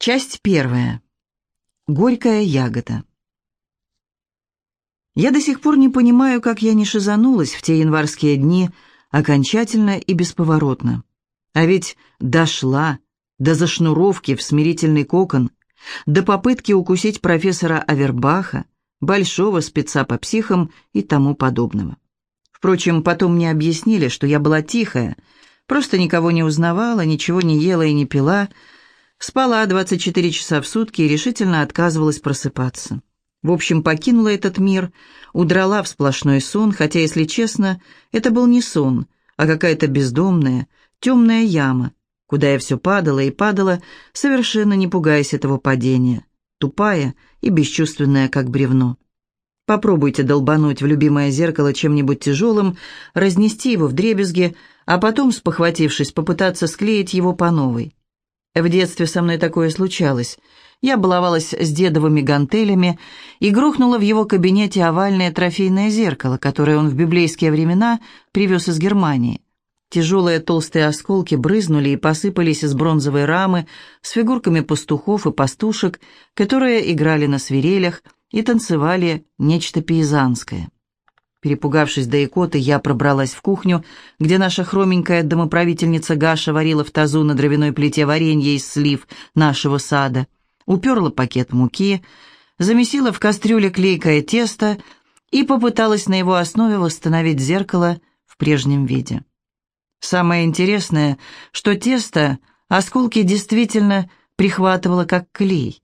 Часть первая. Горькая ягода. Я до сих пор не понимаю, как я не шизанулась в те январские дни окончательно и бесповоротно. А ведь дошла до зашнуровки в смирительный кокон, до попытки укусить профессора Авербаха, большого спеца по психам и тому подобного. Впрочем, потом мне объяснили, что я была тихая, просто никого не узнавала, ничего не ела и не пила, Спала 24 часа в сутки и решительно отказывалась просыпаться. В общем, покинула этот мир, удрала в сплошной сон, хотя, если честно, это был не сон, а какая-то бездомная, темная яма, куда я все падала и падала, совершенно не пугаясь этого падения, тупая и бесчувственная, как бревно. Попробуйте долбануть в любимое зеркало чем-нибудь тяжелым, разнести его в дребезги, а потом, спохватившись, попытаться склеить его по новой. В детстве со мной такое случалось. Я баловалась с дедовыми гантелями и грохнула в его кабинете овальное трофейное зеркало, которое он в библейские времена привез из Германии. Тяжелые толстые осколки брызнули и посыпались из бронзовой рамы с фигурками пастухов и пастушек, которые играли на свирелях и танцевали нечто пейзанское. Перепугавшись до икоты, я пробралась в кухню, где наша хроменькая домоправительница Гаша варила в тазу на дровяной плите варенье из слив нашего сада, уперла пакет муки, замесила в кастрюле клейкое тесто и попыталась на его основе восстановить зеркало в прежнем виде. Самое интересное, что тесто осколки действительно прихватывало как клей.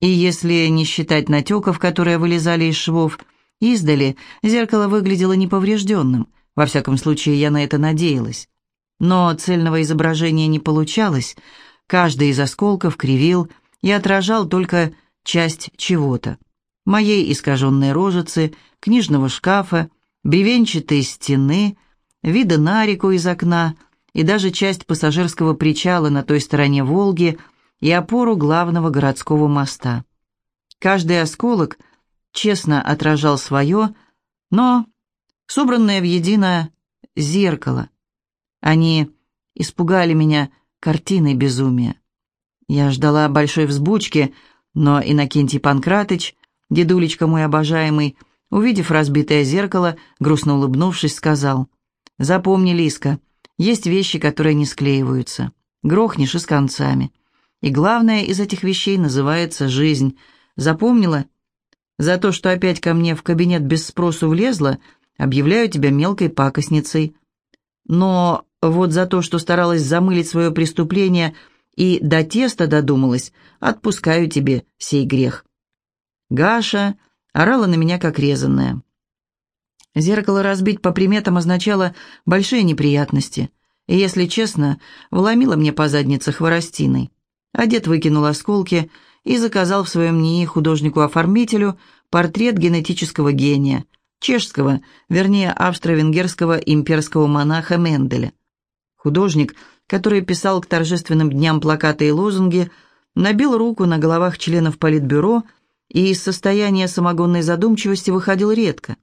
И если не считать натеков, которые вылезали из швов, Издали зеркало выглядело неповрежденным, во всяком случае я на это надеялась. Но цельного изображения не получалось, каждый из осколков кривил и отражал только часть чего-то. Моей искаженной рожицы, книжного шкафа, бревенчатой стены, вида на реку из окна и даже часть пассажирского причала на той стороне Волги и опору главного городского моста. Каждый осколок — честно отражал свое, но собранное в единое зеркало. Они испугали меня картиной безумия. Я ждала большой взбучки, но Иннокентий Панкратыч, дедулечка мой обожаемый, увидев разбитое зеркало, грустно улыбнувшись, сказал, «Запомни, Лиска, есть вещи, которые не склеиваются. Грохнешь и с концами. И главное из этих вещей называется жизнь. Запомнила?» За то, что опять ко мне в кабинет без спросу влезла, объявляю тебя мелкой пакостницей. Но вот за то, что старалась замылить свое преступление и до теста додумалась, отпускаю тебе сей грех». Гаша орала на меня, как резанная. Зеркало разбить по приметам означало большие неприятности, и, если честно, вломила мне по заднице хворостиной. А дед выкинул осколки — и заказал в своем НИИ художнику-оформителю портрет генетического гения, чешского, вернее, австро-венгерского имперского монаха Менделя. Художник, который писал к торжественным дням плакаты и лозунги, набил руку на головах членов Политбюро и из состояния самогонной задумчивости выходил редко.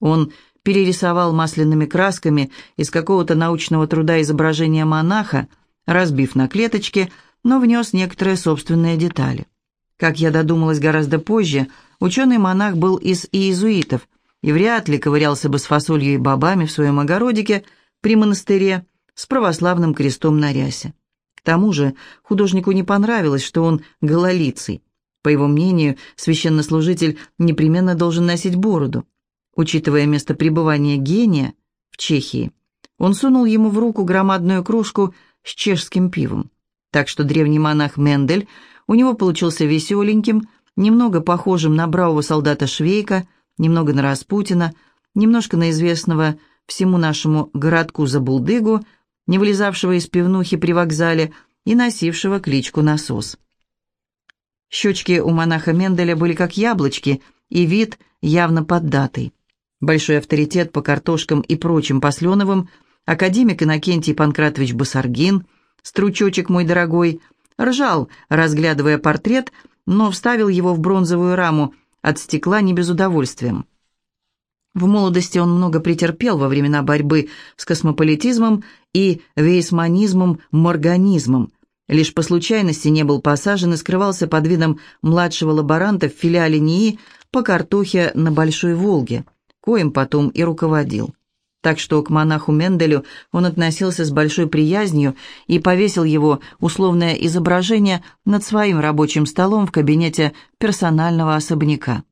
Он перерисовал масляными красками из какого-то научного труда изображение монаха, разбив на клеточки, но внес некоторые собственные детали. Как я додумалась гораздо позже, ученый-монах был из иезуитов и вряд ли ковырялся бы с фасолью и бобами в своем огородике при монастыре с православным крестом на рясе. К тому же художнику не понравилось, что он гололицый. По его мнению, священнослужитель непременно должен носить бороду. Учитывая место пребывания гения в Чехии, он сунул ему в руку громадную кружку с чешским пивом. Так что древний монах Мендель у него получился веселеньким, немного похожим на бравого солдата Швейка, немного на Распутина, немножко на известного всему нашему городку Забулдыгу, не вылезавшего из пивнухи при вокзале и носившего кличку Насос. Щечки у монаха Менделя были как яблочки, и вид явно поддатый. Большой авторитет по картошкам и прочим посленовым, академик Иннокентий Панкратович Басаргин, стручочек мой дорогой – Ржал, разглядывая портрет, но вставил его в бронзовую раму от стекла не без удовольствия. В молодости он много претерпел во времена борьбы с космополитизмом и вейсманизмом-морганизмом, Лишь по случайности не был посажен и скрывался под видом младшего лаборанта в филиале НИИ по картохе на Большой Волге, коим потом и руководил. Так что к монаху Менделю он относился с большой приязнью и повесил его условное изображение над своим рабочим столом в кабинете персонального особняка.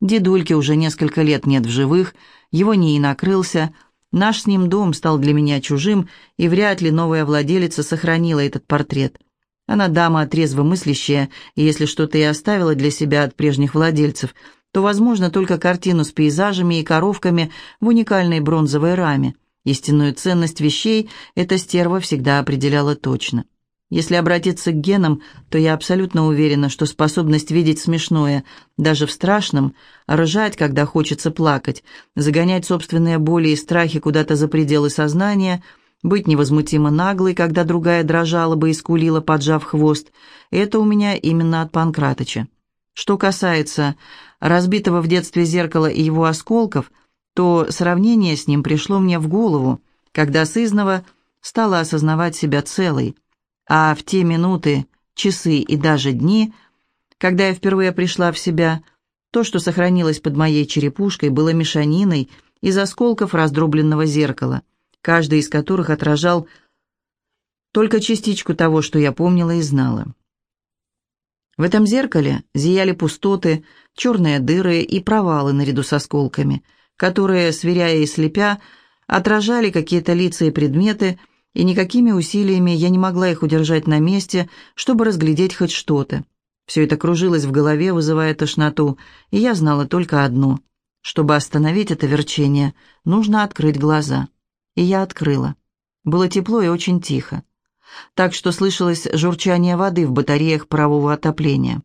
Дедульки уже несколько лет нет в живых, его не и накрылся – Наш с ним дом стал для меня чужим, и вряд ли новая владелица сохранила этот портрет. Она дама трезвомыслящая, и если что-то и оставила для себя от прежних владельцев, то, возможно, только картину с пейзажами и коровками в уникальной бронзовой раме. Истинную ценность вещей эта стерва всегда определяла точно. Если обратиться к генам, то я абсолютно уверена, что способность видеть смешное, даже в страшном, ржать, когда хочется плакать, загонять собственные боли и страхи куда-то за пределы сознания, быть невозмутимо наглой, когда другая дрожала бы и скулила, поджав хвост, это у меня именно от Панкратыча. Что касается разбитого в детстве зеркала и его осколков, то сравнение с ним пришло мне в голову, когда сызнова стала осознавать себя целой – а в те минуты, часы и даже дни, когда я впервые пришла в себя, то, что сохранилось под моей черепушкой, было мешаниной из осколков раздробленного зеркала, каждый из которых отражал только частичку того, что я помнила и знала. В этом зеркале зияли пустоты, черные дыры и провалы наряду с осколками, которые, сверяя и слепя, отражали какие-то лица и предметы, и никакими усилиями я не могла их удержать на месте, чтобы разглядеть хоть что-то. Все это кружилось в голове, вызывая тошноту, и я знала только одно. Чтобы остановить это верчение, нужно открыть глаза. И я открыла. Было тепло и очень тихо. Так что слышалось журчание воды в батареях парового отопления.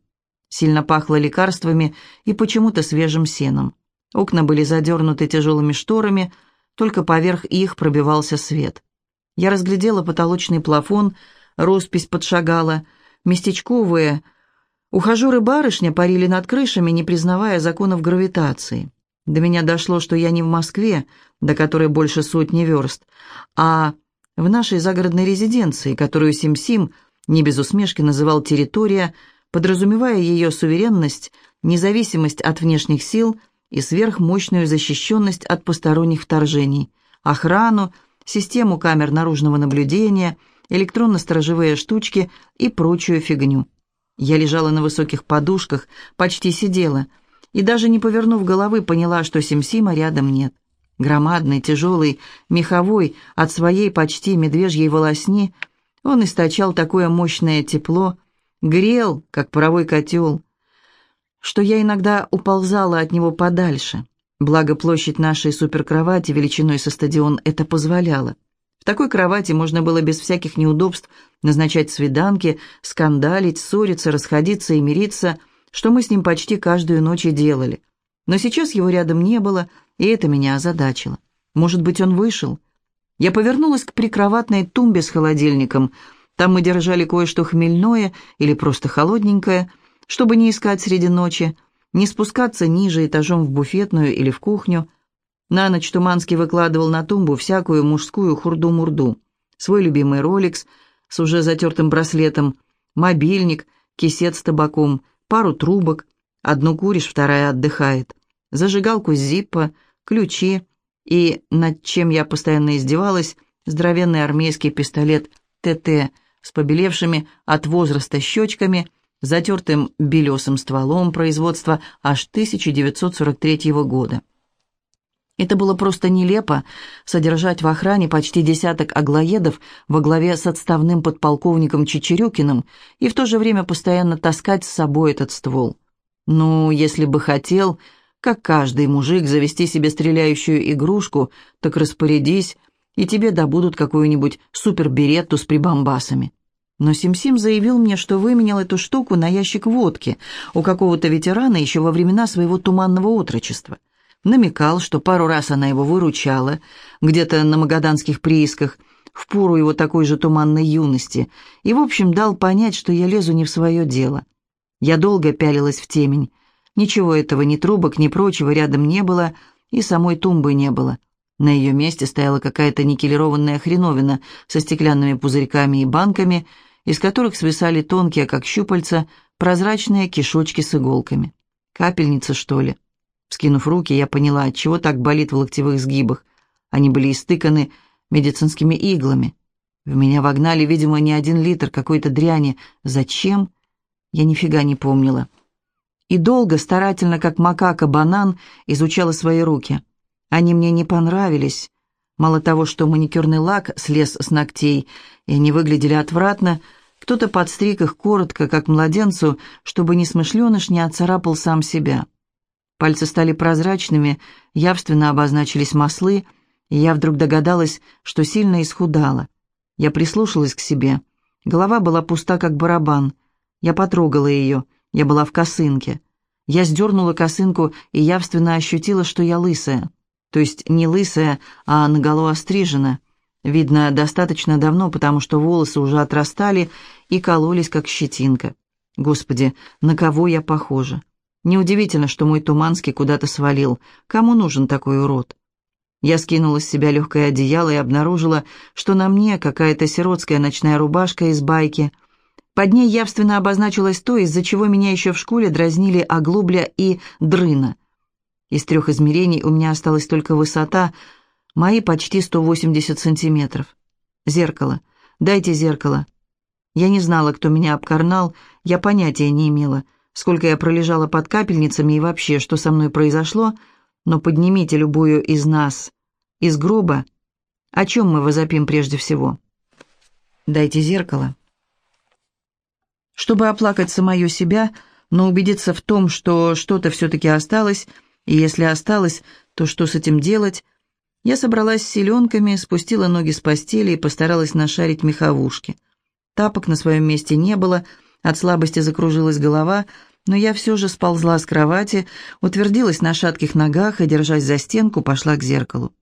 Сильно пахло лекарствами и почему-то свежим сеном. Окна были задернуты тяжелыми шторами, только поверх их пробивался свет. Я разглядела потолочный плафон, роспись подшагала, местечковые. Ухажеры-барышня парили над крышами, не признавая законов гравитации. До меня дошло, что я не в Москве, до которой больше сотни верст, а в нашей загородной резиденции, которую Сим-Сим не без усмешки называл территория, подразумевая ее суверенность, независимость от внешних сил и сверхмощную защищенность от посторонних вторжений, охрану, систему камер наружного наблюдения, электронно-сторожевые штучки и прочую фигню. Я лежала на высоких подушках, почти сидела, и даже не повернув головы, поняла, что Симсима рядом нет. Громадный, тяжелый, меховой, от своей почти медвежьей волосни, он источал такое мощное тепло, грел, как паровой котел, что я иногда уползала от него подальше. Благо, площадь нашей суперкровати величиной со стадион это позволяла. В такой кровати можно было без всяких неудобств назначать свиданки, скандалить, ссориться, расходиться и мириться, что мы с ним почти каждую ночь и делали. Но сейчас его рядом не было, и это меня озадачило. Может быть, он вышел? Я повернулась к прикроватной тумбе с холодильником. Там мы держали кое-что хмельное или просто холодненькое, чтобы не искать среди ночи, не спускаться ниже этажом в буфетную или в кухню. На ночь Туманский выкладывал на тумбу всякую мужскую хурду-мурду. Свой любимый роликс с уже затертым браслетом, мобильник, кисет с табаком, пару трубок. Одну куришь, вторая отдыхает. Зажигалку Зиппа, ключи и, над чем я постоянно издевалась, здоровенный армейский пистолет ТТ с побелевшими от возраста щечками – затертым белесым стволом производства аж 1943 года. Это было просто нелепо содержать в охране почти десяток аглоедов во главе с отставным подполковником Чечерюкиным и в то же время постоянно таскать с собой этот ствол. Ну, если бы хотел, как каждый мужик, завести себе стреляющую игрушку, так распорядись, и тебе добудут какую-нибудь суперберетту с прибамбасами. Но Симсим -Сим заявил мне, что выменял эту штуку на ящик водки у какого-то ветерана еще во времена своего туманного отрочества. Намекал, что пару раз она его выручала, где-то на магаданских приисках, в пору его такой же туманной юности, и, в общем, дал понять, что я лезу не в свое дело. Я долго пялилась в темень. Ничего этого, ни трубок, ни прочего рядом не было, и самой тумбы не было. На ее месте стояла какая-то никелированная хреновина со стеклянными пузырьками и банками, из которых свисали тонкие, как щупальца, прозрачные кишочки с иголками. Капельница, что ли? Скинув руки, я поняла, от чего так болит в локтевых сгибах. Они были истыканы медицинскими иглами. В меня вогнали, видимо, не один литр какой-то дряни. Зачем? Я нифига не помнила. И долго, старательно, как макака-банан, изучала свои руки. Они мне не понравились. Мало того, что маникюрный лак слез с ногтей, и они выглядели отвратно, кто-то подстриг их коротко, как младенцу, чтобы несмышленыш не отцарапал сам себя. Пальцы стали прозрачными, явственно обозначились маслы, и я вдруг догадалась, что сильно исхудала. Я прислушалась к себе. Голова была пуста, как барабан. Я потрогала ее. Я была в косынке. Я сдернула косынку и явственно ощутила, что я лысая. То есть не лысая, а наголо острижена. Видно, достаточно давно, потому что волосы уже отрастали и кололись, как щетинка. Господи, на кого я похожа? Неудивительно, что мой Туманский куда-то свалил. Кому нужен такой урод? Я скинула с себя легкое одеяло и обнаружила, что на мне какая-то сиротская ночная рубашка из байки. Под ней явственно обозначилось то, из-за чего меня еще в школе дразнили оглобля и дрына. Из трех измерений у меня осталась только высота, мои почти 180 сантиметров. Зеркало. Дайте зеркало. Я не знала, кто меня обкарнал, я понятия не имела, сколько я пролежала под капельницами и вообще, что со мной произошло — но поднимите любую из нас из гроба. О чем мы возопим прежде всего? Дайте зеркало. Чтобы оплакать самое себя, но убедиться в том, что что-то все-таки осталось, и если осталось, то что с этим делать, я собралась с селенками, спустила ноги с постели и постаралась нашарить меховушки. Тапок на своем месте не было, от слабости закружилась голова — но я все же сползла с кровати, утвердилась на шатких ногах и, держась за стенку, пошла к зеркалу.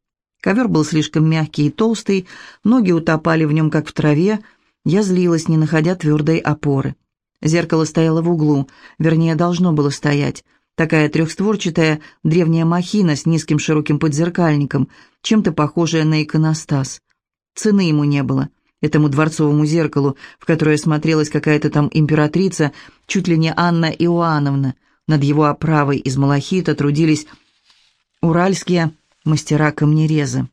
Ковер был слишком мягкий и толстый, ноги утопали в нем, как в траве. Я злилась, не находя твердой опоры. Зеркало стояло в углу, вернее, должно было стоять. Такая трехстворчатая древняя махина с низким широким подзеркальником, чем-то похожая на иконостас. Цены ему не было этому дворцовому зеркалу, в которое смотрелась какая-то там императрица, чуть ли не Анна Иоанновна. Над его оправой из малахита трудились уральские мастера-камнерезы.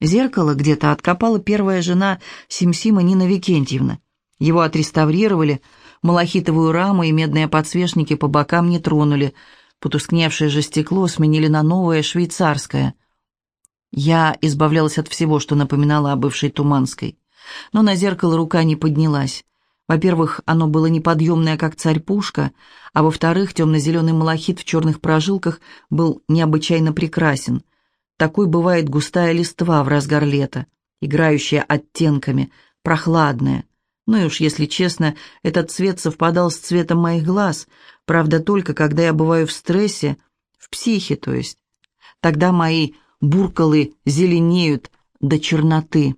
Зеркало где-то откопала первая жена Симсима Нина Викентьевна. Его отреставрировали, малахитовую раму и медные подсвечники по бокам не тронули, потускневшее же стекло сменили на новое швейцарское – я избавлялась от всего, что напоминало о бывшей Туманской. Но на зеркало рука не поднялась. Во-первых, оно было неподъемное, как царь-пушка, а во-вторых, темно-зеленый малахит в черных прожилках был необычайно прекрасен. Такой бывает густая листва в разгар лета, играющая оттенками, прохладная. Ну и уж, если честно, этот цвет совпадал с цветом моих глаз, правда, только когда я бываю в стрессе, в психе, то есть. Тогда мои буркалы зеленеют до черноты.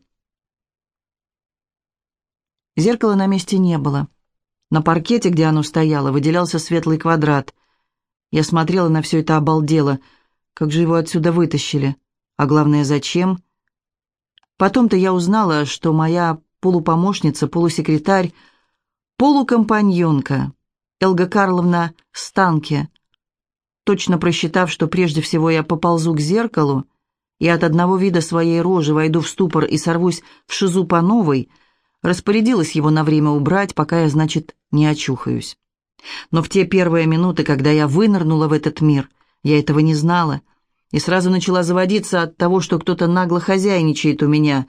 Зеркала на месте не было. На паркете, где оно стояло, выделялся светлый квадрат. Я смотрела на все это обалдело. Как же его отсюда вытащили? А главное, зачем? Потом-то я узнала, что моя полупомощница, полусекретарь, полукомпаньонка Элга Карловна Станке, точно просчитав, что прежде всего я поползу к зеркалу, и от одного вида своей рожи войду в ступор и сорвусь в шизу по новой, распорядилась его на время убрать, пока я, значит, не очухаюсь. Но в те первые минуты, когда я вынырнула в этот мир, я этого не знала, и сразу начала заводиться от того, что кто-то нагло хозяйничает у меня.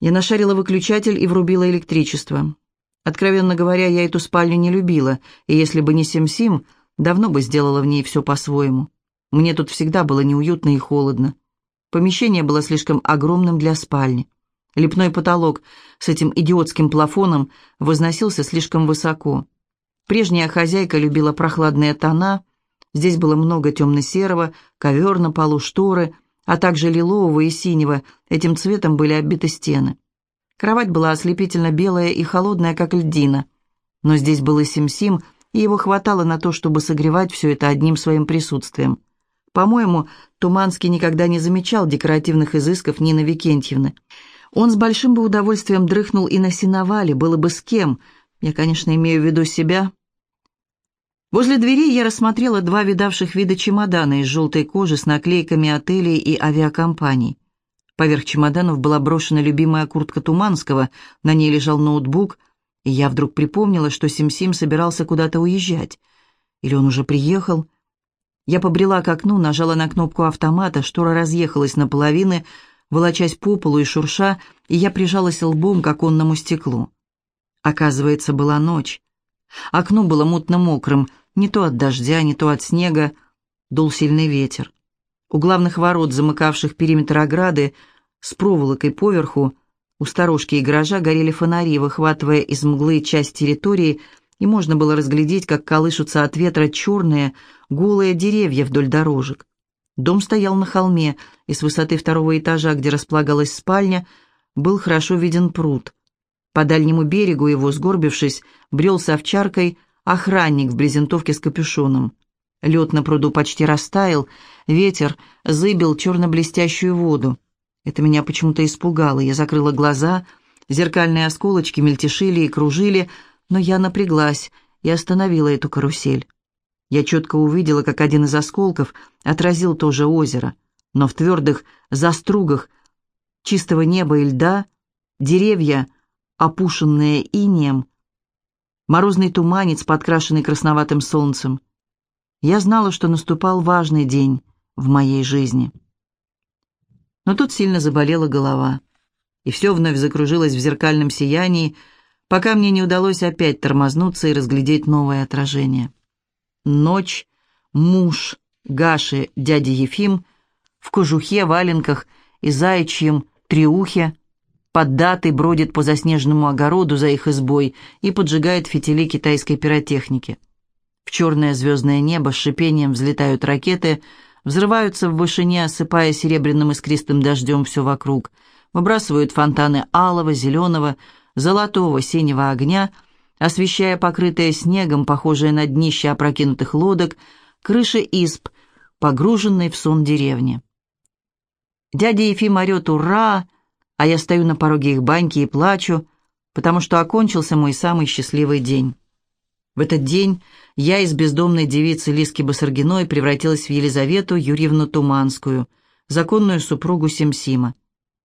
Я нашарила выключатель и врубила электричество. Откровенно говоря, я эту спальню не любила, и если бы не Сим-Сим, давно бы сделала в ней все по-своему. Мне тут всегда было неуютно и холодно. Помещение было слишком огромным для спальни. Лепной потолок с этим идиотским плафоном возносился слишком высоко. Прежняя хозяйка любила прохладные тона. Здесь было много темно-серого, ковер на полу, шторы, а также лилового и синего. Этим цветом были оббиты стены. Кровать была ослепительно белая и холодная, как льдина. Но здесь был и Сим-Сим, и его хватало на то, чтобы согревать все это одним своим присутствием. По-моему, Туманский никогда не замечал декоративных изысков Нины Викентьевны. Он с большим бы удовольствием дрыхнул и на сеновале, было бы с кем. Я, конечно, имею в виду себя. Возле двери я рассмотрела два видавших вида чемодана из желтой кожи с наклейками отелей и авиакомпаний. Поверх чемоданов была брошена любимая куртка Туманского, на ней лежал ноутбук, и я вдруг припомнила, что Сим-Сим собирался куда-то уезжать. Или он уже приехал? Я побрела к окну, нажала на кнопку автомата, штора разъехалась наполовину, волочась по полу и шурша, и я прижалась лбом к оконному стеклу. Оказывается, была ночь. Окно было мутно-мокрым, не то от дождя, не то от снега. Дул сильный ветер. У главных ворот, замыкавших периметр ограды, с проволокой поверху, у сторожки и гаража горели фонари, выхватывая из мглы часть территории, и можно было разглядеть, как колышутся от ветра черные, голые деревья вдоль дорожек. Дом стоял на холме, и с высоты второго этажа, где располагалась спальня, был хорошо виден пруд. По дальнему берегу его, сгорбившись, брел с овчаркой охранник в брезентовке с капюшоном. Лед на пруду почти растаял, ветер зыбил черно-блестящую воду. Это меня почему-то испугало. Я закрыла глаза, зеркальные осколочки мельтешили и кружили, но я напряглась и остановила эту карусель. Я четко увидела, как один из осколков отразил тоже озеро, но в твердых застругах чистого неба и льда деревья, опушенные инеем, морозный туманец, подкрашенный красноватым солнцем. Я знала, что наступал важный день в моей жизни. Но тут сильно заболела голова, и все вновь закружилось в зеркальном сиянии, пока мне не удалось опять тормознуться и разглядеть новое отражение. Ночь, муж Гаши, дядя Ефим, в кожухе, валенках и заячьем триухе, поддатый бродит по заснеженному огороду за их избой и поджигает фитили китайской пиротехники. В черное звездное небо с шипением взлетают ракеты, взрываются в вышине, осыпая серебряным искристым дождем все вокруг, выбрасывают фонтаны алого, зеленого, золотого, синего огня — освещая покрытые снегом, похожие на днище опрокинутых лодок, крыши изб, погруженной в сон деревни. Дядя Ефим орет «Ура!», а я стою на пороге их баньки и плачу, потому что окончился мой самый счастливый день. В этот день я из бездомной девицы Лиски Басаргиной превратилась в Елизавету Юрьевну Туманскую, законную супругу Семсима.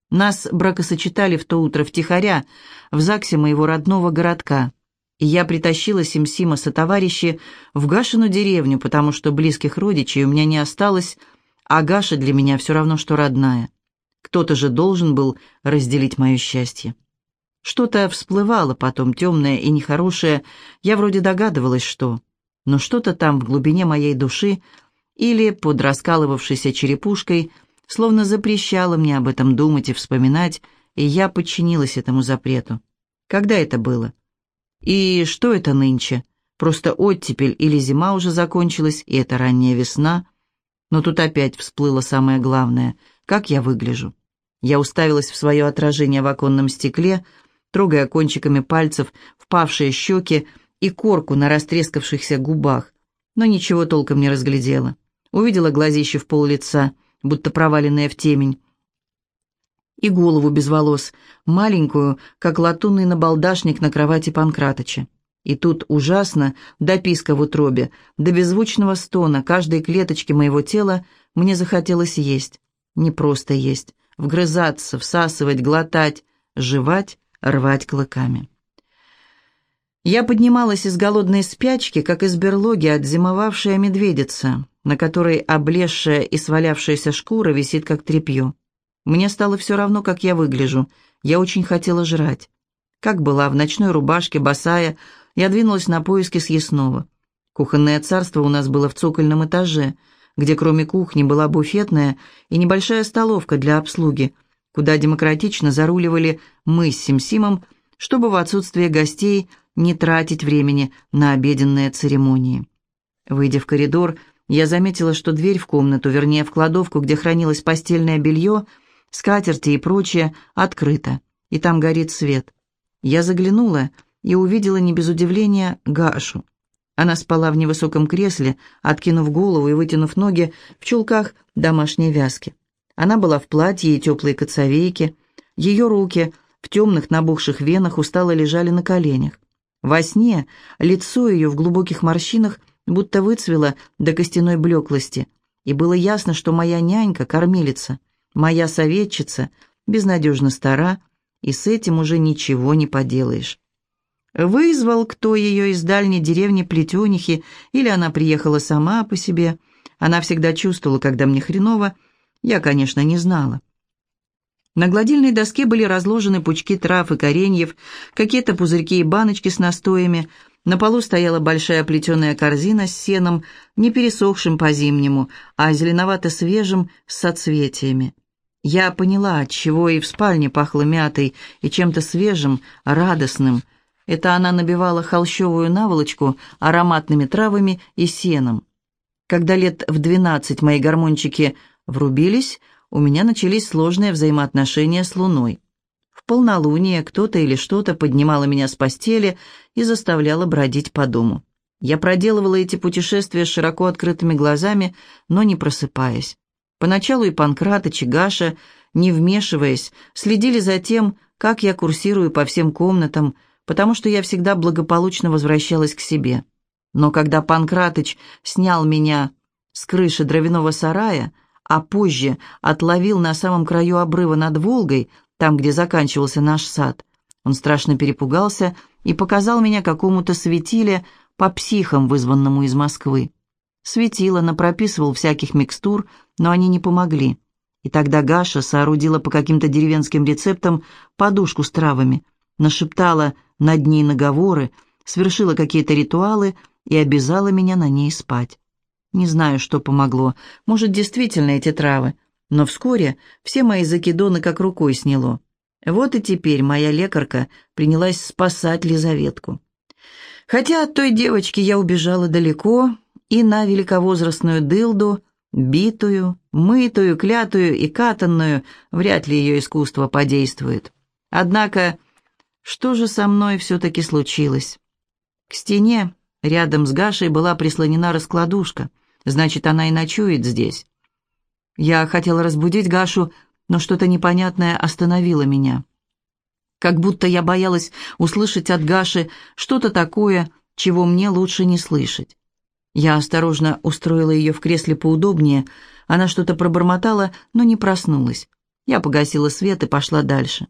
Нас бракосочетали в то утро втихаря в ЗАГСе моего родного городка и я притащила Симсима со товарищи в Гашину деревню, потому что близких родичей у меня не осталось, а Гаша для меня все равно, что родная. Кто-то же должен был разделить мое счастье. Что-то всплывало потом, темное и нехорошее, я вроде догадывалась, что. Но что-то там в глубине моей души или под раскалывавшейся черепушкой словно запрещало мне об этом думать и вспоминать, и я подчинилась этому запрету. Когда это было? И что это нынче? Просто оттепель или зима уже закончилась, и это ранняя весна? Но тут опять всплыло самое главное. Как я выгляжу? Я уставилась в свое отражение в оконном стекле, трогая кончиками пальцев впавшие щеки и корку на растрескавшихся губах, но ничего толком не разглядела. Увидела глазище в пол лица, будто проваленное в темень, и голову без волос, маленькую, как латунный набалдашник на кровати Панкратыча. И тут ужасно, до писка в утробе, до беззвучного стона каждой клеточки моего тела мне захотелось есть. Не просто есть, вгрызаться, всасывать, глотать, жевать, рвать клыками. Я поднималась из голодной спячки, как из берлоги отзимовавшая медведица, на которой облезшая и свалявшаяся шкура висит, как тряпье. Мне стало все равно, как я выгляжу. Я очень хотела жрать. Как была, в ночной рубашке, босая, я двинулась на поиски съестного. Кухонное царство у нас было в цокольном этаже, где кроме кухни была буфетная и небольшая столовка для обслуги, куда демократично заруливали мы с Симсимом, чтобы в отсутствие гостей не тратить времени на обеденные церемонии. Выйдя в коридор, я заметила, что дверь в комнату, вернее, в кладовку, где хранилось постельное белье, скатерти и прочее открыто, и там горит свет. Я заглянула и увидела не без удивления Гашу. Она спала в невысоком кресле, откинув голову и вытянув ноги в чулках домашней вязки. Она была в платье и теплой коцовейке, Ее руки в темных набухших венах устало лежали на коленях. Во сне лицо ее в глубоких морщинах будто выцвело до костяной блеклости, и было ясно, что моя нянька, кормилица, моя советчица, безнадежно стара, и с этим уже ничего не поделаешь. Вызвал кто ее из дальней деревни Плетенихи, или она приехала сама по себе. Она всегда чувствовала, когда мне хреново. Я, конечно, не знала. На гладильной доске были разложены пучки трав и кореньев, какие-то пузырьки и баночки с настоями. На полу стояла большая плетеная корзина с сеном, не пересохшим по-зимнему, а зеленовато-свежим с соцветиями. Я поняла, от чего и в спальне пахло мятой и чем-то свежим, радостным. Это она набивала холщовую наволочку ароматными травами и сеном. Когда лет в двенадцать мои гармончики врубились, у меня начались сложные взаимоотношения с Луной. В полнолуние кто-то или что-то поднимало меня с постели и заставляло бродить по дому. Я проделывала эти путешествия широко открытыми глазами, но не просыпаясь. Поначалу и Панкрат, и Чигаша, не вмешиваясь, следили за тем, как я курсирую по всем комнатам, потому что я всегда благополучно возвращалась к себе. Но когда Панкратыч снял меня с крыши дровяного сарая, а позже отловил на самом краю обрыва над Волгой, там, где заканчивался наш сад, он страшно перепугался и показал меня какому-то светиле по психам, вызванному из Москвы. Светило напрописывал всяких микстур, но они не помогли. И тогда Гаша соорудила по каким-то деревенским рецептам подушку с травами, нашептала над ней наговоры, совершила какие-то ритуалы и обязала меня на ней спать. Не знаю, что помогло, может, действительно эти травы, но вскоре все мои закидоны как рукой сняло. Вот и теперь моя лекарка принялась спасать Лизаветку. Хотя от той девочки я убежала далеко, и на великовозрастную дылду, битую, мытую, клятую и катанную, вряд ли ее искусство подействует. Однако, что же со мной все-таки случилось? К стене рядом с Гашей была прислонена раскладушка, значит, она и ночует здесь. Я хотела разбудить Гашу, но что-то непонятное остановило меня. Как будто я боялась услышать от Гаши что-то такое, чего мне лучше не слышать. Я осторожно устроила ее в кресле поудобнее. Она что-то пробормотала, но не проснулась. Я погасила свет и пошла дальше.